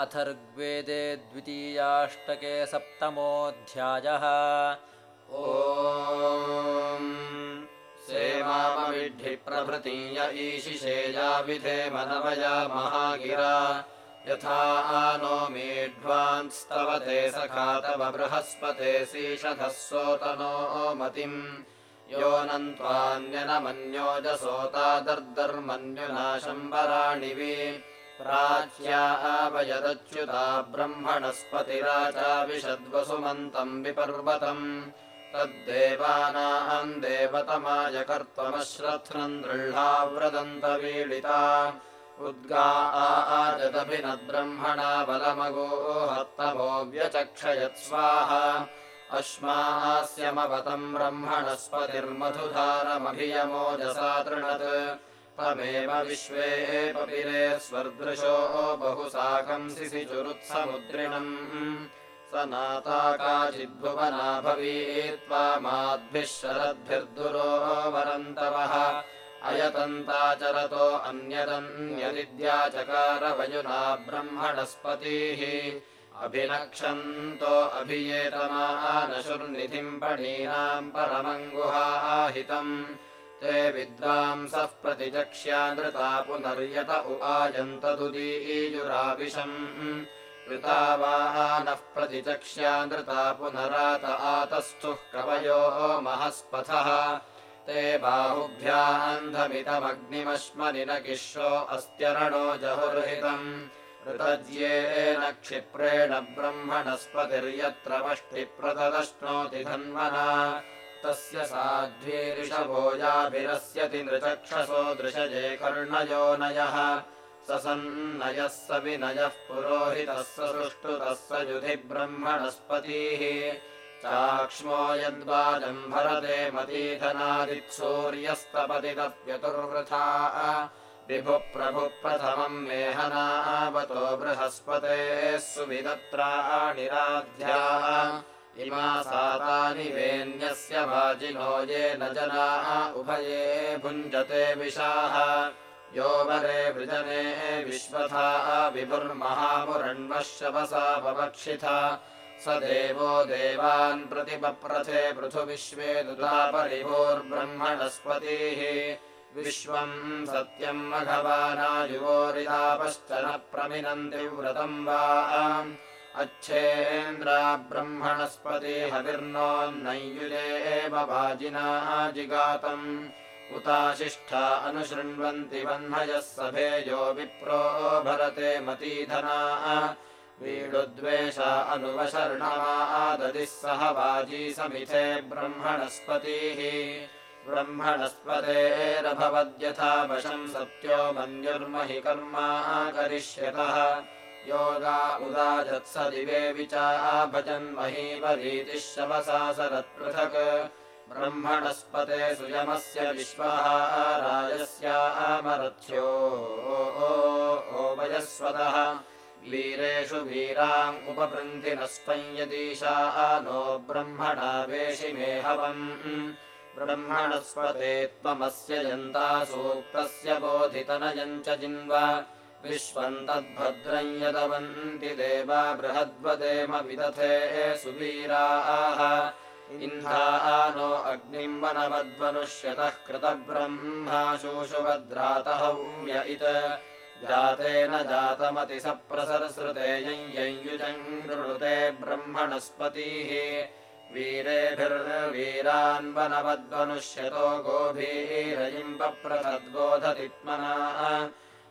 अथर्ग्वेदे द्वितीयाष्टके सप्तमोऽध्यायः। सेवामविद्धि प्रभृतीय ईशिषेया विधे मनवया महागिरा। यथा नो मेढ्वांस्तव ते सखा तव बृहस्पते सीषधः सोतनो मतिम्। योऽनन्त्वान्यनमन्योजसोता दर्दर्मन्युना शम्बराणि वि प्राच्या आवयदच्युता ब्रह्मणस्पतिराचा विशद्वसुमन्तम् विपर्वतम्। तद्देवानाम् देवतमाय कर्त्वमश्रथ्नम् दृह्णाव्रदन्तवीडिता उद्गा आजदभिनद्ब्रह्मणा बलमगोहत्तमो व्यचक्षयत् स्वाहा अश्मास्यमवतम् ब्रह्मणस्पतिर्मधुधारमभियमोजसा तृणत् त्वमेव विश्वे पपिरे स्वर्दृशो बहुसाकम् सिसिचुरुत्समुद्रिणम् स नाता काचिद्भुवना भवीत्वा माद्भिः शरद्भिर्दुरो वरन्तवः। अयतन्ताचरतो अन्यदन्यदिद्याचकारवयुना ब्रह्मणस्पतिः। अभिनक्षन्तो अभियेतमानशुर्निधिम् पणीनाम् परमङ्गुहाहितम् ते विद्वांसः प्रतिचक्ष्यानृता पुनर्यत उपायन्तदुदीयुराविशम् कृतावानः प्रतिचक्ष्यानृता पुनरात आतस्थुः कवयो महस्पथः। ते बाहुभ्यान्धमितमग्निमश्मनि न किश्रो अस्त्यरणो जहुर्हितम्। ऋतज्येन क्षिप्रेण ब्रह्मणस्पतिर्यत्र वष्टिप्रतदश्नोति धन्वना तस्य साध्वीरिषभोजाभिरस्यति नृचक्षसो दृशजे कर्णयोनयः स सन्नयः स विनयः पुरोहितः सुष्ठुतः स युधि ब्रह्मणस्पतिः चाक्ष्मो यद्वाजम् भरते मतीधनादित्सूर्यस्तपतितप्यतुर्वृथा विभुप्रभुः प्रथमम् मेहनावतो बृहस्पतेः सुविदत्राणिराध्या इमा सातानि वेन्यस्य वाजिनो ये न जनाः उभये भुञ्जते विशाः यो वरे वृजने विश्वथा विभुर्महामुरण्वः शवसा पवक्षिथा स देवो देवान् प्रतिपप्रथे पृथुविश्वे दुदापरिभोर्ब्रह्मणस्पतिः विश्वम् सत्यम् मघवानायुवोरितापश्च न प्रमिनन्ति व्रतम् वा अच्छेन्द्रा ब्रह्मणस्पति हविर्नोन्नैयुजेव वाजिनाः जिगातम्। उताशिष्ठा अनुशृण्वन्ति वह्नयः सभेयो विप्रो भरते मतीधनाः। वीडुद्वेषा अनुवशर्णमाददिः सह वाजी समिथे ब्रह्मणस्पतिः। ब्रह्मणस्पतेरभवद्यथा वशम् सत्यो मन्युर्महि कर्मा करिष्यतः योगा उदाजत्स दिवे विचा भजन्महीवरीतिः शवसा सरत्पृथक् ब्रह्मणस्पते सुयमस्य विश्वः राजस्यामरथ्यो वयस्वतः वीरेषु वीराम् उपवृन्ति नस्त्वम् यदीशा नो ब्रह्मणा वेशिमेहवम् ब्रह्मणस्पते त्वमस्य यन्ता सूक्तस्य बोधितनयम् च जिन्व विश्वम् तद्भद्रम् यदवन्ति देवा बृहद्वदेम विदथे सुवीराः। इन्धा नो अग्निम् वनवद्वनुष्यतः कृतब्रह्माशूषुभद्रातहव्य इत। जातेन जातमतिसप्रसरसृते यञ्युजम् गृणुते ब्रह्मणस्पतिः। वीरेभिर्वीरान्वनवद्वनुष्यतो गोभीरयिम् पप्रथद्बोधतित्मना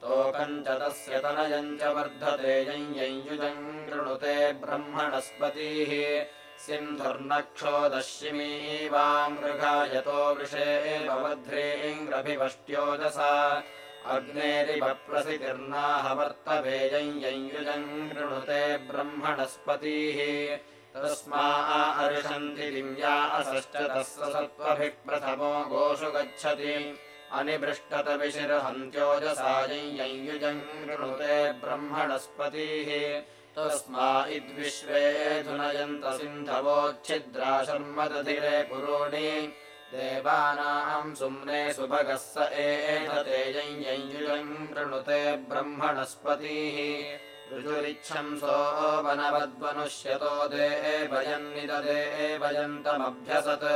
तोकम् च तस्य तनयम् च वर्धते यञ्युजम् गृणुते ब्रह्मणस्पतिः। सिन्धुर्नक्षोदशिमीवामृगायतो वृषे भवध्रीङ्ग्रभिवष्ट्योजसा अग्नेरिवप्रसितिर्नाहवर्तवेयम् यञ्युजम् गृणुते ब्रह्मणस्पतिः। तस्मा अर्षन्ति दिव्या असश्च तस्य सत्त्वभिः प्रथमो गोषु गच्छति अनिभृष्टतविशिर्हन्त्योजसायम् यञ्युजम् गृणुते ब्रह्मणस्पतिः। धुनयन्त सिन्धवोच्छिद्रा शर्मदधिरे पुरोणि देवानाम् सुम्ने सुभगः स एधते यञ्युजम् कृणुते ब्रह्मणस्पतिः ऋजुरिच्छंसो वनवद्वनुष्यतो दे भयन्निददे भयन्तमभ्यसत्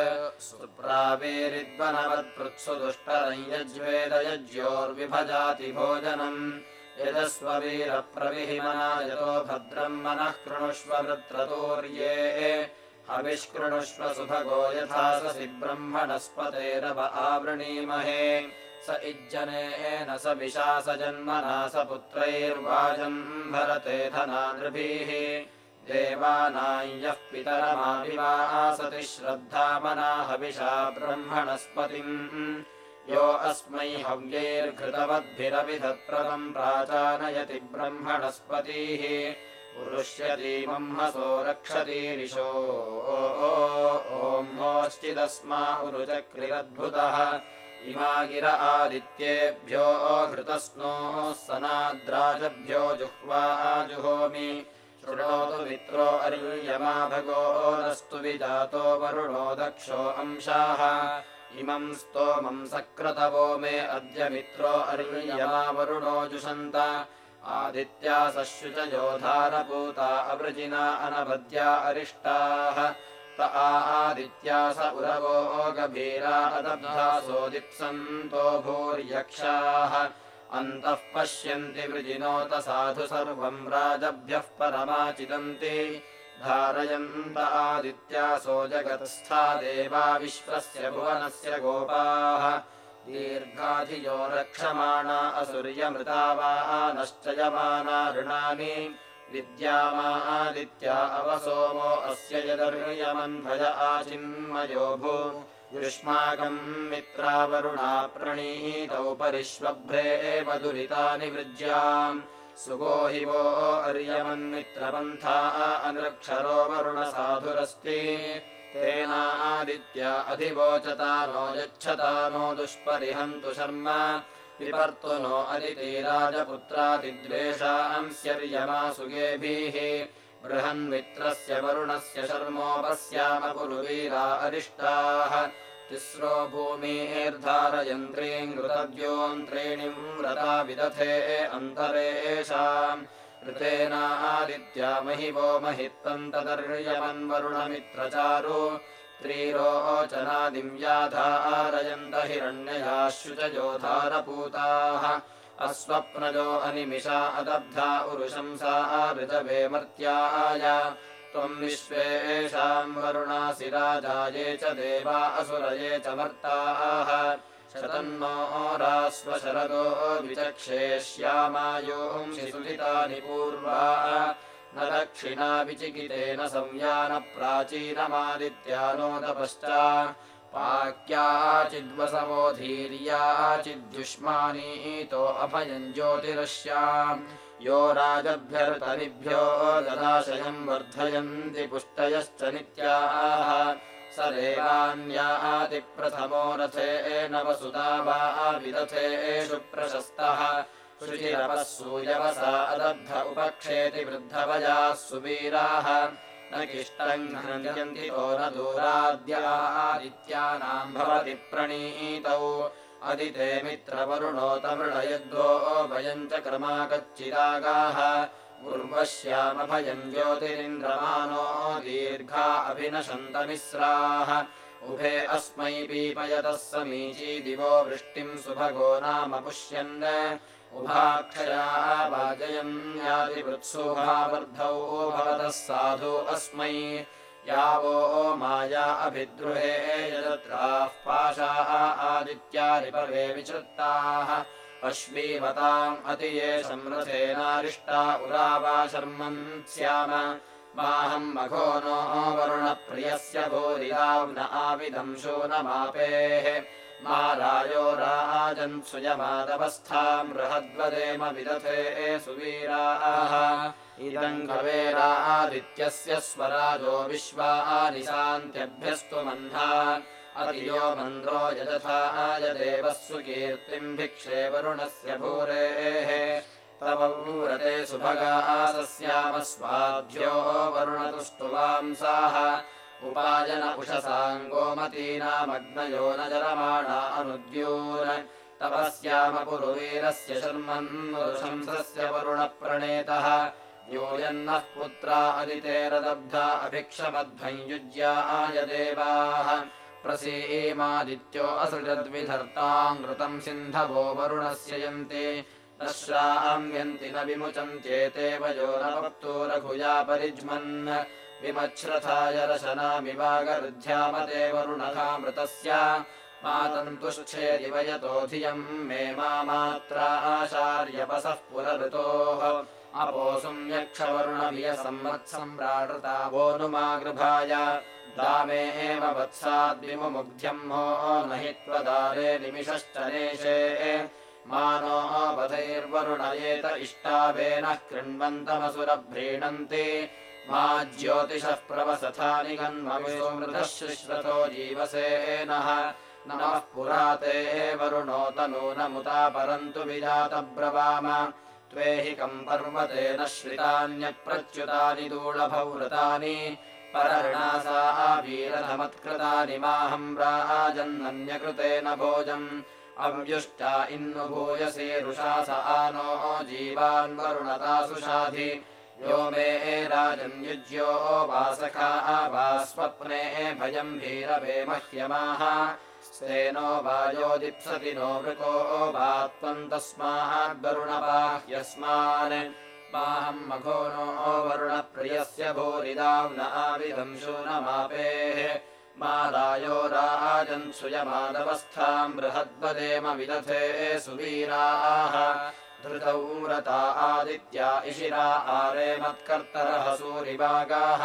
सुप्रावीरिद्वनवत्पृत्सु दुष्टरं यज्वेदयज्योर्विभजाति भोजनम्। यजस्ववीरप्रविहिमना यतो भद्रम् मनः कृणुष्व वृत्रतोर्ये। हविष्कृणुष्व सुभगो यथा ससि ब्रह्मणस्पतेरव आवृणीमहे स इज्जनेन स विशासजन्मना स पुत्रैर्वाजम् भरते धनानृभिः देवानाय्यः पितरमाविवासति श्रद्धामना हविषा ब्रह्मणस्पतिम्। यो अस्मै हव्यैर्घृतवद्भिरविधत्प्रदम् प्राचानयति ब्रह्मणस्पतिः। उरुष्यतीमह्मसो रक्षतीरिशो ॐ नोश्चिदस्मा उरुचक्रिरद्भुतः इमा गिर आदित्येभ्यो घृतस्नोः सनाद्राजभ्यो जुह्वा जुहोमि। शृणोतु मित्रो अर्यमा भगो नस्तु विजातो वरुणो दक्षो अंशाः। इमम् स्तोमम् सक्रतवो मे अद्य मित्रो अर्यमा वरुणो जुषन्त। आदित्या सश्युचयोधारपूता अवृजिना अनभद्या अरिष्टाः त आदित्या स उरवो गभीरा अदब्धासो दिप्सन्तो भूर्यक्षाः। अन्तः पश्यन्ति वृजिनोत साधु सर्वम् राजभ्यः परमाचिदन्ति। धारयन्त आदित्यासो जगत्स्था देवा विश्वस्य भुवनस्य गोपाः। दीर्घाधियो रक्षमाणा असुर्यमृता वा नश्चयमाना ऋणानि विद्यामादित्या अवसोमो अस्य यदर्यमन्भज आचिन्मयो भू। युष्माकम् मित्रावरुणा प्रणीतौ परिष्वभ्रे एव दुरितानि वृज्याम् सुगो हि वो अर्यमन्मित्रपन्था अनृक्षरो वरुणसाधुरस्ति। तेनादित्या अधिवोचता नो यच्छता नो दुष्परिहन्तु शर्म विपर्तु नो सुगेभिः बृहन्मित्रस्य वरुणस्य शर्मोपस्यामपुरुवीरा अरिष्टाः तिस्रो भूमिर्धारयन्त्रीम् कृतद्योन्त्रीणिम् व्रता विदथे अन्तरेषाम्। ऋतेनादित्या महिवो महित्तम् तदर्यमन्वरुणमित्रचारु त्रीरोचनादिम् व्याधारयन्त हिरण्ययाश्रुचयोधारपूताः अस्वप्नजो अनिमिषा अदब्धा उरुशंसा ऋतवे मर्त्याय त्वम् विश्वेषाम् वरुणासि राजाये च देवा असुरये च मर्ताः। शतन्नो रास्वशरदो विचक्षेष्यामायोंसि सुहितानि पूर्वा न दक्षिणा विचिकितेन संयानप्राचीनमादित्यानोदपश्चा पाक्याचिद्वसवो धीर्याचिद्युष्मानीतो अभयम् ज्योतिरस्याम् यो राजभ्यर्तनिभ्यो गदाशयम् वर्धयन्ति पुष्टयश्च नित्याः। स देवान्यातिप्रथमो रथेन वसुता वा विदथेषु प्रशस्तः शुचिरपः सूयवसा अदब्ध उपक्षेति वृद्धवयाः सुवीराः। न किष्टम् घ्नन्ति तो न दूराद्यादित्यानाम् भवति प्रणीतौ। अदिते मित्रवरुणोतमृणयद्वो भयम् च क्रमाकच्चिदागाः उर्वश्यामभयम् ज्योतिरिन्द्रमानो दीर्घा अभिनशन्तमिस्राः उभे अस्मै पीपयतः समीची दिवो वृष्टिम् सुभगो नाम पुष्यन् उभाक्षया वाजयन् यादिवृत्सुभावर्धौ भवतः साधु अस्मै। यावो माया अभिद्रुहे यदत्राः पाशाः अश्वीवताम् अति ये संरथेनारिष्टा उरावा शर्मन् स्याम। माहम् मघो नो वरुणप्रियस्य भूरियाम् न आविदम् शूनमापेः मा रायो राजन् सुयमादवस्थाम् बृहद्वदेम विदथे सुवीराः। इदम् कवेरादित्यस्य स्वराजो विश्वानि शान्त्यभ्यस्तु मह्ना अतियो मन्द्रो यजथाय देवः सुकीर्तिम् भिक्षे वरुणस्य भूरेः। तव पूरते सुभगासस्यामस्वाभ्यो वरुणतुष्टुवांसाः उपायन उषसाम् गोमतीनामग्नयो न जरमाणा अनुद्यून् तपस्यामपुरुवीरस्य शर्मन्शंसस्य वरुणप्रणेतः। यूयन्नः पुत्रा अदितेरदब्धा अभिक्षमध्वञ्युज्याय देवाः प्रसीमादित्यो असृजद्विधर्ताम् घृतम् सिन्धवो वरुणस्य यन्ति। न श्राम्यन्ति न विमुचन्त्येते वयो न वक्तो रघुया परिज्मन् विमच्छ्रथाय रशनामिवागरुध्यामते वरुणघामृतस्य मातन्तुश्चेदिव यतो धियम् मे पुरऋतोः अपोऽसुम् यक्षवरुणभियसम्मत्सम्राडृता वो नुमागृभाय दामे एव वत्साद्विमुग्ध्यम् हो न हि त्वदारे निमिषश्च नेशे। मानो वधैर्वरुणयेत इष्टावेनः कृण्वन्तमसुरभ्रीणन्ति मा ज्योतिषः प्रवसथानि गन्मविसुमृतः शुश्रतो जीवसेनः नमः पुरा ते वरुणो तनूनमुता परन्तु विजातब्रवाम। त्वे हि कम् पर्वतेन श्रितान्यप्रच्युतानि दूळभवृतानि। परर्णासा वीरधमत्कृतानि माहम् राजन्नन्यकृतेन भोजम्। अव्युष्टा इन्नु भूयसे रुषास आनो जीवान्वरुणतासु शाधि यो मे राजन्युज्यो वासखा वा स्वप्ने भयम् भीरवे मह्यमाः। स्तेनो वायोदिप्सति नो मृको वा त्वम् तस्माद्वरुणबाह्यस्मान् माहम् मघो नो वरुणप्रियस्य भूरिदाम् न आविदंशूनमापेः मा रायो राजन्सुयमादवस्थाम् बृहद्वदेम विदथे सुवीराः आदित्या इशिरा आरे मत्कर्तरः सूरिभागाः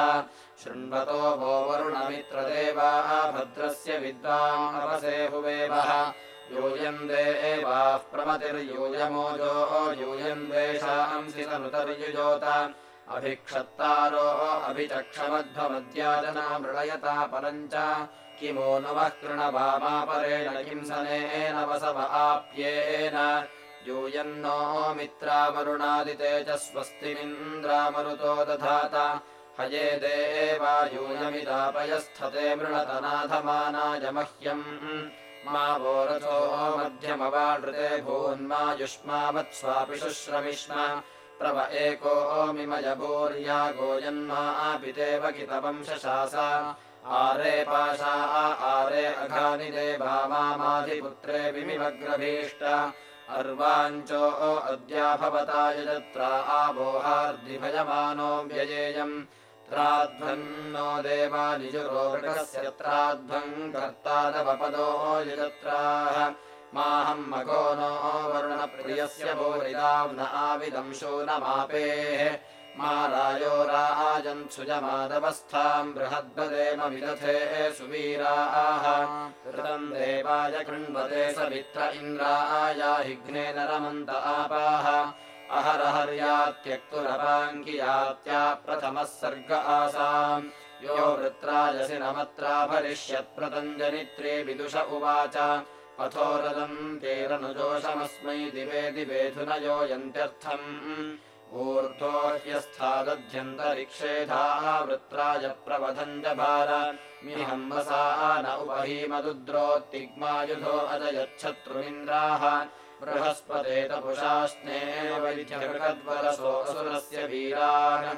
शृण्वतो वो वरुणमित्रदेवाः भद्रस्य विद्वामवसेहुवेवः यूयम् देवाः प्रमतिर्यूयमोजो यूयम् द्वेषांसि तनुतर्युजोत अभिक्षत्तारो अभिचक्षमध्वमद्याजना मृळयता परम् च किमो नु वः कृणभामापरेण किम् सनेन वसव आप्येन यूयन्नो मित्रावरुणादिते च स्वस्तिमिन्द्रामरुतो दधात। हये देवा यूयमिदापयस्थते मृणतनाथमानाय मह्यम् मा वो रथो मध्यमवानृते भून्मायुष्मावत्स्वापि शुश्रमिष्म प्रव एको मिमय भूर्या गोयन्मा कितवंशशास आरे पाशा आरे अघानि देवा मामाधिपुत्रे विमिवग्रभीष्ट अर्वाञ्चो अद्या भवता यजत्रा आवोहार्दिभजमानो व्ययेयम् त्राध्वन्नो देवानिजुरो मृगस्य त्राध्वम् कर्तादवपदो यजत्राः। माहम् मघो नो वरुणप्रियस्य भूरिदाम् न आविदंशो न मापेः मा रायो राजन्सुजमादवस्थाम् बृहद्वदेम विदथे सुवीराः। ऋतम् देवाय कृण्वते सवित्र इन्द्रायाहिघ्नेन रमन्त आपाः। अहरहर्यात्यक्तुरपाङ्कियात्या प्रथमः सर्ग आसाम्। यो वृत्राजसि नमत्रा भरिष्यत्प्रतञ्जनित्रे विदुष उवाच। पथोरदम् तेरनुजोषमस्मै दिवे दिवेधुनयो यन्त्यर्थम् ऊर्ध्वो ह्यस्थादध्यन्तरिक्षेधाः वृत्राय प्रवधम् च भार मिहम्बसा न उपहीमदुद्रोत्तिग्मायुधो अजयच्छत्रुमिन्द्राः बृहस्पते वैद्यकृकद्वरसोऽसुरस्य वीरान्।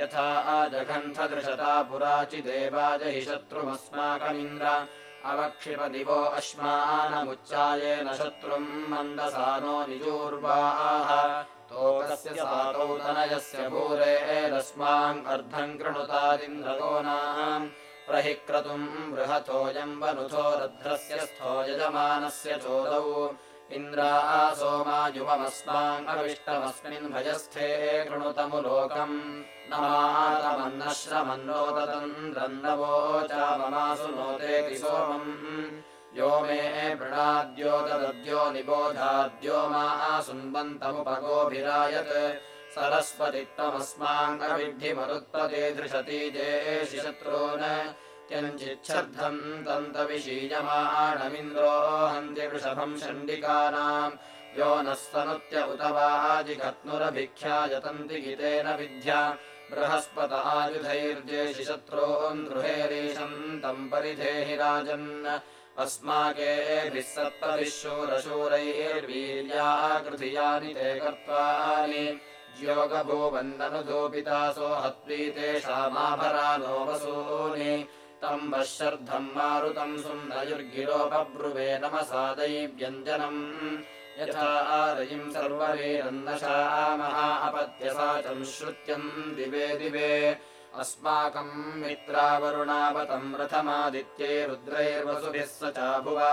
यथा आजघन्थदृशता पुराचिदेवाज हि शत्रुमस्माकमिन्द्र। अवक्षिपदिवो अश्मानमुच्चायेन शत्रुम् मन्दसानो निजूर्वाः तोकस्य सातौ तनयस्य भूरेरस्माम् अर्धम् कृणुतादिन्द्रगोनाम् प्रहि क्रतुम् बृहतोऽयम् वनुथो रध्रस्य स्थो यजमानस्य चोदौ। इन्द्रा सोमायुवमस्माम् अविष्टमस्मिन् भजस्थे कृणुतमुलोकम्। न मातमन्नश्रमन्नोदतन्द्रन्नवोचाममासु नोदेति सोमम् यो मे वृणाद्यो ददद्यो निबोधाद्यो मा सुन्वन्तमुपगोभिरायत् सरस्वति त्वमस्माङ्गविद्धिमरुत्पदे धृषति जेषि शत्रून् त्यञ्चिच्छर्धम् तन्तविशीयमाणमिन्द्रो हन्ति वृषभम् षण्डिकानाम् यो नः सनुत्य उत वाजिघत्नुरभिख्यायतन्ति गितेन विद्या। बृहस्पत आयुधैर्जेषि शत्रून् गृहेरीशम् तम् परिधेहि राजन् अस्माकेभिः सप्तभिः शूरशूरैर्वीर्याकृधियानि ते कर्त्वानि। ज्योगभूवन्दनुधूपितासो हत्वी तेषामाभरा नो वसूनि तम् वश्यर्धम् मारुतम् सुन्दयुर्गिरोपब्रुवे नमसादैव्यञ्जनम् यथा आरयिम् सर्ववीरन्नशामः अपत्यसाचम् श्रुत्यम् दिवे दिवे अस्माकम् मित्रावरुणावतम् रथमादित्ये रुद्रैर्वसुभिः स चाभुवा।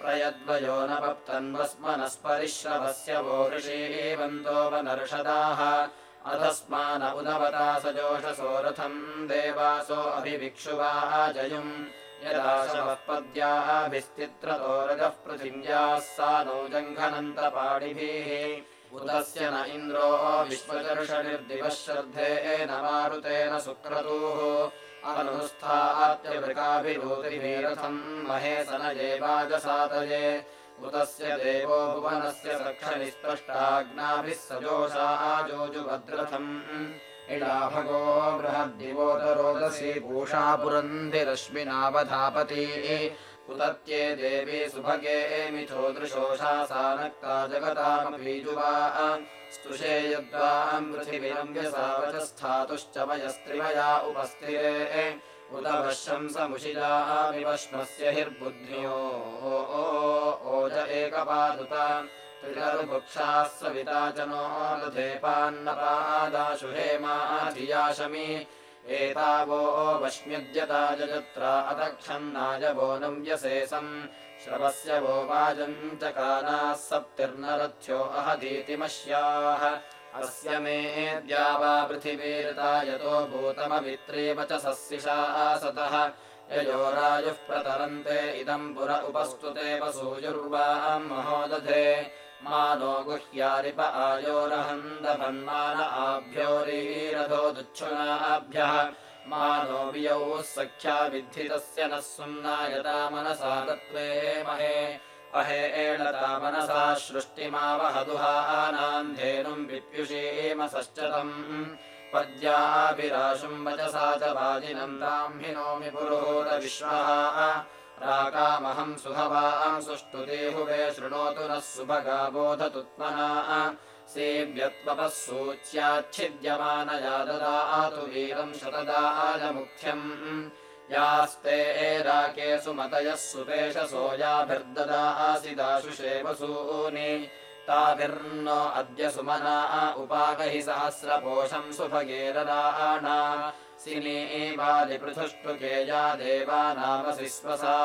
प्रयद्वयो न पप्तन्वस्मनस्परिश्रवस्य वो ऋषीवन्तोपनर्षदाः अधस्मान उदवता स जोषसो रथम् देवासो अभिभिक्षुवाः जयुम् यदा पद्याभिस्तित्रतो रजः पृथिव्याः सा नो जङ्घनन्तपाणिभिः उदस्य न इन्द्रो विश्वचर्षनिर्दिवः श्रद्धेन मारुतेन सुक्रतुः। उतस्य देवो भुवनस्य सक्षनिस्पष्टाग्नाभिः सजोषा आजोजुभद्रथम्। इडाभगो बृहद्दिवोतरोदसी पूषा पुरन्दिरश्मिनावधापती उतत्ये देवी सुभगे मिथो दृशोषा सा नक्ता जगतामपीजुवा। स्तुषे यद्वाम् पृथिवीरम् व्यसावचस्थातुश्च वयस्त्रिमया उपस्थिरे। उत हिर्बुद्ध्यो। ओज एकपादुत त्रिररुभुक्षाः सविता नो दधेपान्नपादाशु हेमाधियाशमि एतावो वश्म्यद्यता जत्रा अतक्षन्नाय वो नव्यसेसम् श्रवस्य वो वाजम् चकानाः सप्तिर्नरथ्यो अहदीतिमश्याः अस्य मेऽद्या वा पृथिवीरता यतो भूतमवित्रेव च सस्यशासतः ययो राजुः प्रतरन्ते इदम् पुर उपस्तुते वसूयुर्वाम् महोदधे मा नो गुह्यारिप आयोरहन्दभन्मान आभ्योरीरथो दुच्छुनाभ्यः मा नो वियौः सख्या विद्धितस्य नः सुम्नायता मनसा तत्त्वे महे। अहे एळता मनसा सृष्टिमावहदुहानान्धेनुम् विप्युषीमसश्चतम् पद्याभिराशुम् वचसा च वाजिनम् ताम् हिनोमि पुरोहूत विश्वः राकामहम् सुहवाम् सुष्टुदेहुवे शृणोतु नः सुभगा बोधतुत्मना सेव्यत्वपः सूच्याच्छिद्यमानया ददातु वीरम् शतदायमुख्यम् यास्ते एराके सुमतयः सुपेशसो याभिर्ददासि दाशुषे वसूनि ताभिर्नो अद्य सुमना उपाकहि सहस्रपोषम् सुभगेरदाणा सिनी बालिपृथुष्टुके या देवानामसि स्वसा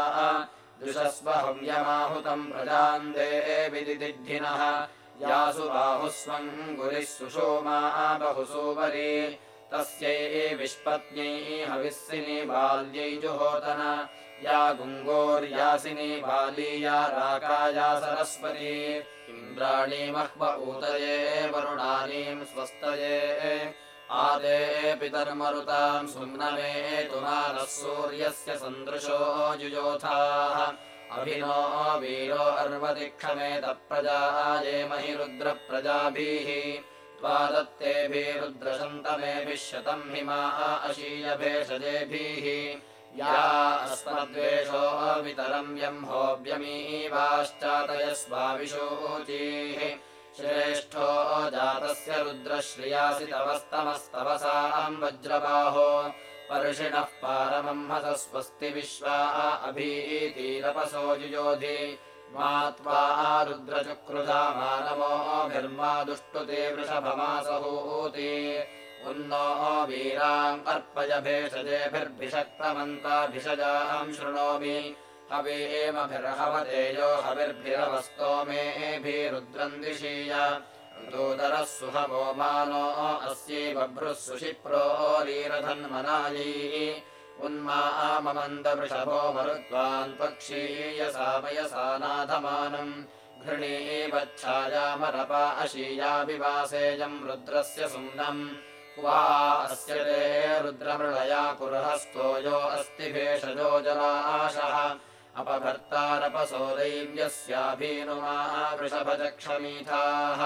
दुषस्व हव्यमाहुतम् प्रजाम् देविदिदिद्धिनः यासु बाहुः स्वम् गुरिः सुषोमा बहुसूवरी। तस्यै विष्पत्न्यै हविस्सिनी बाल्यै जुहोतन। या गुङ्गोर्यासिनी बाली या राकाया सरस्वती। इन्द्राणी मह्व ऊतये वरुणानीम् स्वस्तये आदे पितर्मरुताम् सुम्नमे तुमानः सूर्यस्य सन्दृशो जुयोथाः अभिनो वीरो अर्वतिक्षमेतप्रजाये महि रुद्रप्रजाभिः त्वादत्तेभिरुद्रशन्तमेभिः शतम् हिमा अशीयभेषजेभिः या अस्मद्वेषो वितरम् यम्होऽव्यमीवाश्चातयस्वाविशोचीः श्रेष्ठो जातस्य रुद्रश्रियासि तवस्तमस्तवसाम् वज्रबाहो। पर्षिणः पारमम् हस स्वस्ति विश्वा अभीतीरपसो जुयोधि मा त्वा रुद्रचक्रुधा मानवोभिर्मा दुष्टुते वृषभमासहूति उन्नो वीराम् अर्पय भेषजेभिर्भिषक्तमन्ताभिषजाम् शृणोमि हवेमभिर्हवतेयो हविर्भिरवस्तोमेभिरुद्रम् दिशीय दूदरः सुहवो मानो अस्यै बभ्रुः सुशिप्रोरीरधन्मनायी उन्मामन्दवृषभो मरुत्वान् पक्षीयसामयसा नाथमानम् घृणीवच्छायामरपा अशीयाभिवासेयम् रुद्रस्य सुम्नम्। वा अस्य ते रुद्रमृळया पुरहस्तो यो अस्ति भेषजो जलाशः अपभर्तारपसो दैव्यस्याभीनुमा वृषभजक्षमीथाः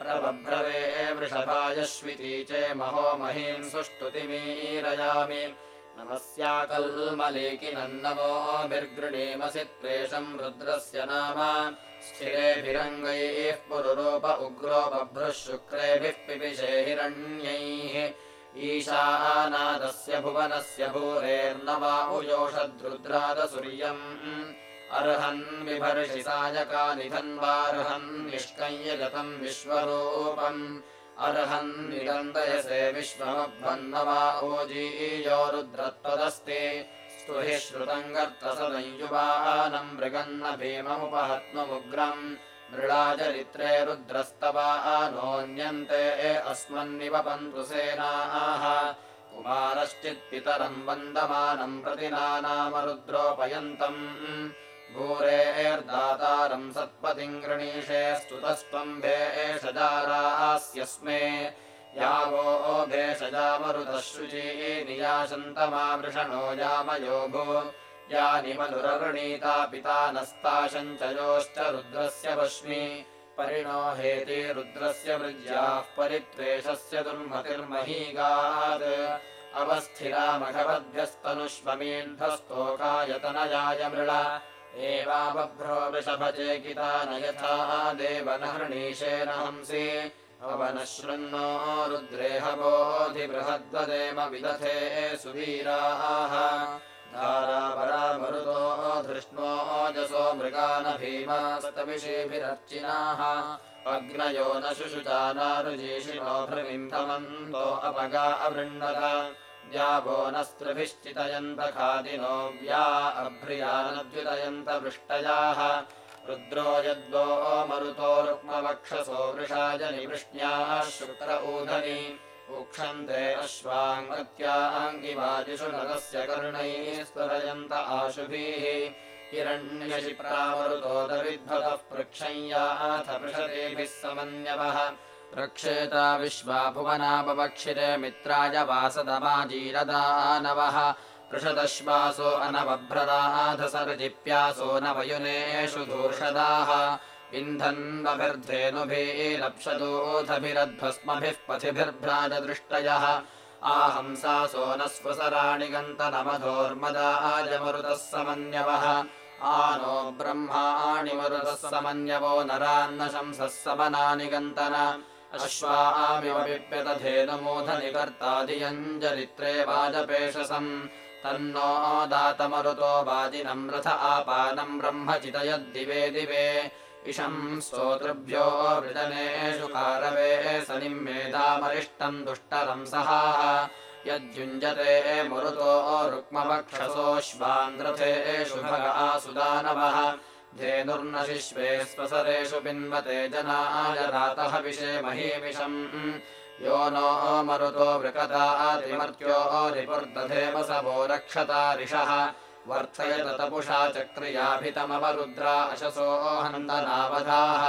प्रबभ्रवे वृषभायश्विती चे महो महीम् सुष्टुतिमीरयामि। नमस्याकल्मलेकिनन्नमोभिर्गृणीमसि त्वेषम् रुद्रस्य नाम। स्थिरेभिरङ्गैः पुरुरूप उग्रो बभ्रुः शुक्रेभिः पिपिशे हिरण्यैः ईशानादस्य भुवनस्य भूरेर्न बाहुयोषद्रुद्रादसूर्यम् अर्हन् बिभर्षि सायकानिधन्वार्हन् निष्कञ्यगतम् विश्वरूपम्। अर्हन् निगन्तयसे विश्वमभ्वन्न वा ओजीयो रुद्रत्वदस्ति। स्तु हि श्रुतम् गर्तसदयुवानम् मृगन्न भीममुपहत्ममुग्रम् मृळाचरित्रे रुद्रस्तवा नोऽन्यन्ते अस्मन्निवपन्तु सेनाः कुमारश्चित्पितरम् वन्दमानम् प्रतिनानामरुद्रोपयन्तम् भूरेर्दातारम् सत्पतिम् गृणीषे स्तुतस्त्वम् भेषजारास्यस्मे यावो भेषजामरुतः शुची नियाशन्तमावृषणो यामयो भो यानि मधुरवृणीता पिता नस्ताशञ्चयोश्च रुद्रस्य पश्मि परिणो हेति रुद्रस्य वृज्याः परित्वेषस्य दुर्मतिर्महीगात्। अवस्थिरामघवद्भ्यस्तनुष्वमीन्धस्तोकायतनयाय मृळ। एवाबभ्रो वृषभचेकिता न यथा देवनहृणीशेन हंसि। अवनशृन्नो रुद्रेह बोधिबृहद्वदेम विदथे सुवीराः धारापरामरुतो धृष्णो ओजसो मृगान भीमास्तविषेभिरर्चिनाः अग्नयो न शुशुचानारुजीषिणो भृमिन्धमन्तो अपगा अवृण्णत द्यावो नस्त्रिभिश्चितयन्त खादिनो व्या अभ्रियानद्युतयन्त वृष्टयाः। रुद्रो यद्वो मरुतो रुक्मवक्षसो वृषाय निवृष्ण्याः शुक्र ऊधनि उक्षन्ते अश्वाङ्गत्याङ्गिवादिषु नगस्य कर्णैः स्फुरयन्त आशुभिः। हिरण्यशिप्रामरुतोदविद्भतः पृक्षय्याथ पृषतेभिः समन्यवः। प्रक्षेता विश्वा भुवनापवक्षिरे मित्राय वासदमाजीरदानवः। पृषदश्वासो अनवभ्रदाधसर्जिप्यासो न वयुनेषु धूर्षदाः इन्धन्वभिर्धेनुभिरप्सदोऽधभिरध्वस्मभिः पथिभिर्भ्राजदृष्टयः। आहंसासो न स्फुसराणि गन्तनमधोर्मदाजमरुतः समन्यवः। आनो ब्रह्माणि मरुतः समन्यवो नरान्न शंसः समनानि गन्तन। अश्वामिव पिप्यतधेनुमूधनिकर्ताधियञ्जरित्रे वाजपेशसम्। तन्नो दातमरुतो वाजिनम् रथ आपानम् ब्रह्मचितयद्दिवे दिवे इषम् स्तोतृभ्यो वृजनेषु कारवे सनिम्मेधामरिष्टम् दुष्टरम् सहाः। यद्युञ्जते मरुतो रुक्मवक्षसोऽश्वान्द्रथेषु भग आसुदानवः धेनुर्न शिश्वे स्वसरेषु पिन्वते जनाय रातः विषे महीमिषम्। यो नो मरुतो वृकतातिमर्त्यो रिपुर्दधेव स वो वर्धयत तपुषा चक्रियाभितमवरुद्रा अशसो हन्दनावधाः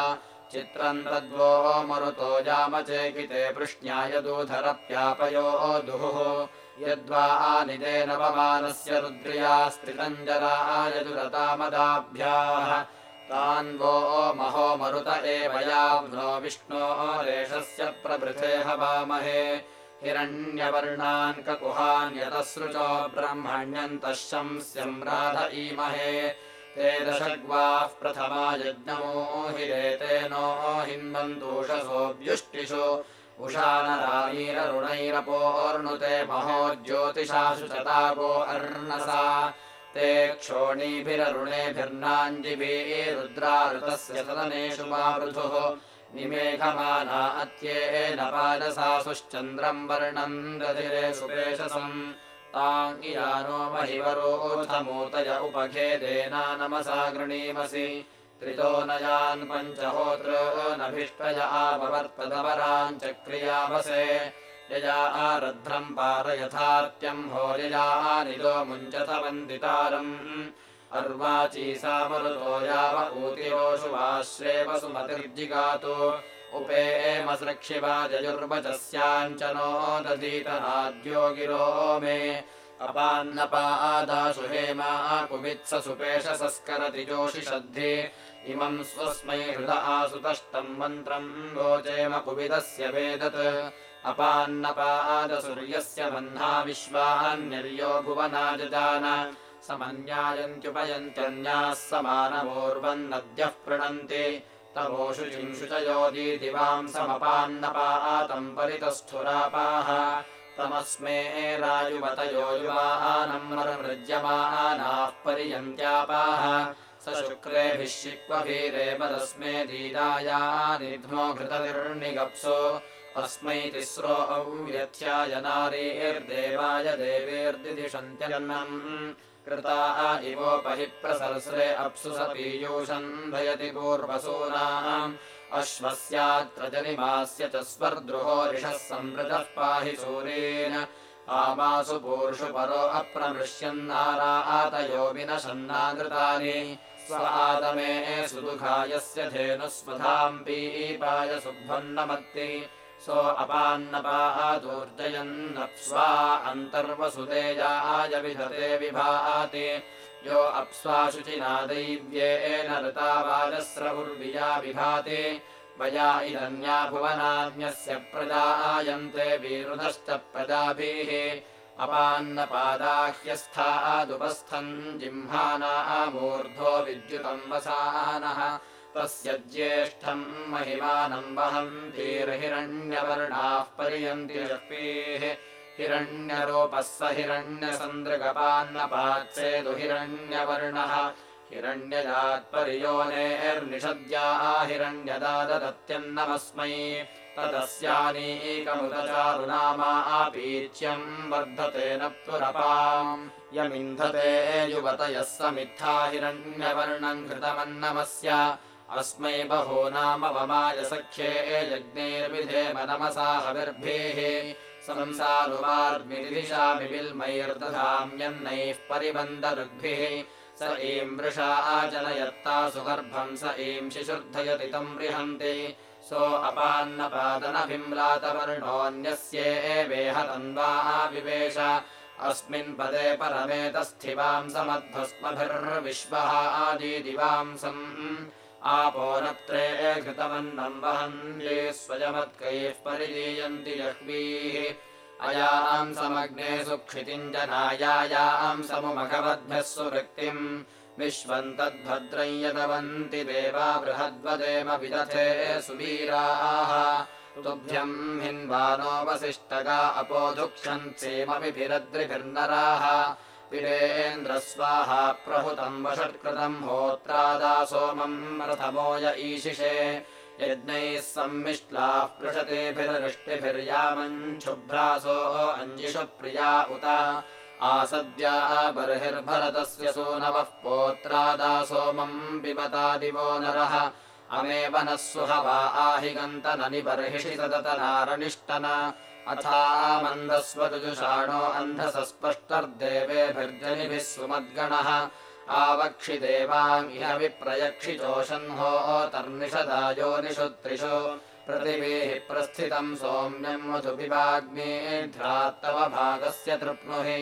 चित्रम् तद्वो मरुतो यामचेकिते पृष्ण्याय दूधरप्यापयो दुहुः। यद्वा निदे नवमानस्य रुद्र्या स्त्रितञ्जराय दुरतामदाभ्याः तान्वो महो मरुत एव याम्नो विष्णो रेषस्य प्रभृते हवामहे हिरण्यवर्णान्ककुहान्यतसृचो ब्रह्मण्यन्तः शंस्यम् राधईमहे। ते दशग्वाः प्रथमा यज्ञमो हिरेतेनो हिन्वन्तूषसोऽव्युष्टिषु उषानरायैररुणैरपोर्णुते महो ज्योतिषासु चतापो अर्णसा। ते क्षोणीभिररुणेभिर्नाञ्जिभिरुद्रारुतस्य सदनेषु मारुधुः निमेघमाना अत्येन पादसासुश्चन्द्रम् वर्णम् दधिरे सुपेशसम् ताङ्गियानो महिवरोऽथमूतय उपखेदेना नमसा गृणीमसि। त्रितो नयान् पञ्चहोत्र नभिष्टय आपवर्तदवरान् चक्रियावसे यया आरध्रम् पारयथार्त्यम् होयया निलो मुञ्चत वन्दितारम् अर्वाची सामरुतो याव ऊतिरोषु वाश्रेव सुमतिर्जिगातु उपेमसृक्षिवाजयुर्वचस्याञ्चनो दधीतनाद्यो गिरो मे। अपान्नपादाशु हेमा कुवित्स सुपेशसस्करति जोषिषद्धि इमम् स्वस्मै हृद आसुतष्टम् मन्त्रम् गोचेम कुविदस्य वेदत्। अपान्नपादसूर्यस्य मह्ना विश्वान्यर्यो भुवनाजजान समन्यायन्त्युपयन्त्यन्याः समानमोर्वन्नद्यः पृणन्ति तवोषु चिंशुचयोदी दिवांसमपान्नपातम् परितस्थुरापाः। तमस्मे रायुवतयो युवानम्रमृज्यमानाः पर्यन्त्यापाः। स शुक्रेभिः शिक्वभिरेव तस्मे दीदाया निध्मो घृतनिर्निगप्सो अस्मै तिस्रो औव्यथ्याय नारीर्देवाय देवेर्दिदिशन्त्यन्नम्। कृता इवोपहि प्रसर्स्रे अप्सु स पीयूषम् धयति पूर्वसूनाम्। अश्वस्यात्र जनिमास्य च स्वर्द्रुहो रिषः संवृतः पाहि सूरेण। आमासु पूर्षु परो अप्रमृश्यन्नारातयो विनशन्नादृतानि स्व आदमे सुदुघायस्य धेनुस्वधाम् पीपाय सुभ्वन्नमत्ति सो अपान्नपादूर्जयन्नप्स्वा अन्तर्वसुतेजाय विधते विभाति। यो अप्स्वाशुचिना दैव्येन ऋतावाजस्रवुर्विया विभाति। वया इदन्या भुवनान्यस्य प्रजायन्ते विरुधश्च प्रजाभिः। अपान्नपादाह्यस्थादुपस्थम् जिह्मानामूर्ध्वो विद्युतम् वसानः तस्य ज्येष्ठम् महिमानम् वहन्तीर्हिरण्यवर्णाः पर्यन्ति शक्तेः हिरण्यरूपः स हिरण्यसन्दृगपान्नपात्सेतु हिरण्यवर्णः। हिरण्यजात्पर्योनेर्निषद्या हिरण्यदादत्यन्नमस्मै तदस्यानीकमुदचारुनामापीच्यम् वर्धते न पुरपाम्। यमिन्धते युवतयः समित्था हिरण्यवर्णम् घृतमन्नमस्य अस्मै बहो नामवमाय सख्ये यज्ञैर्विधेम नमसा हविर्भिः संसारुमार्मिदिशामि विल्मैर्दधाम्यन्नैः परिबन्धऋग्भिः स एम् वृषा जनयत्ता सुगर्भम् स एम् शिशुर्धयति तम् बृहन्ति। सो अपान्नपादनभिम्लातवर्णोऽन्यस्येवेह तन्वा विवेश अस्मिन् पदे परमेतस्थिवाम् समध्वस्मभिर्विश्वः आदिदिवांसम् आपो नत्रे घृतवन्नम् वहन्ये स्वयमत्कैः परिलीयन्ति जह्वीः अयाम् समग्ने सुक्षितिम् जनायायाम् समुमघवद्भ्यः सुवृत्तिम् विश्वम् तद्भद्रम् यदवन्ति देवा बृहद्वदेम विदथे सुवीराः। तुभ्यम् हिन्वानो वसिष्ठगा अपोधुक्षन्त्सेमभिभिरद्रिभिर्नराः पिरेन्द्रस्वाहा प्रहुतम् वषट्कृतम् होत्रादा सोमम् रथमोय ईशिषे। यज्ञैः सम्मिश्लाः पृषतेभिरृष्टिभिर्यामम् शुभ्रासो अञ्जिषु प्रिया उत। आसद्या बर्हिर्भरतस्य सूनवः पोत्रादा सोमम् पिबता दिवो नरः। अमेव नः सुहवा आहिगन्तननि बर्हिषि सदतनारनिष्टन अथा मन्दस्वजुषाणो अन्धसस्पष्टर्देवेभिर्जनिभिः सुमद्गणः। आवक्षिदेवाङ् विप्रयक्षिचोषन्हो तर्निषदायो निषु त्रिषु प्रतिभिः प्रस्थितम् सोम्यम् मधुपिवाग्नेध्रात्तव भागस्य तृप्नुहि।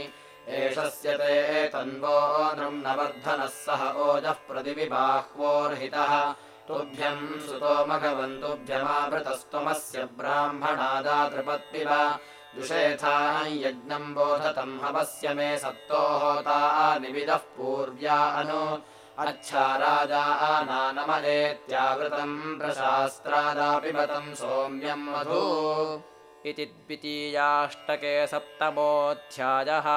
एषस्य ते तन्वो नृम्नवर्धनः सह ओजः प्रतिविबाह्वोर्हितः तुभ्यम् सुतो ब्राह्मणादातृपत्पिव दुषेथा यज्ञम् बोधतम् हवस्य मे सत्तो होता निविदः पूर्व्या अनु। अच्छा राजा नानमलेत्यावृतम् प्रशास्त्रादापिबतम् सोम्यम् मधु इति द्वितीयाष्टके सप्तमोऽध्यायः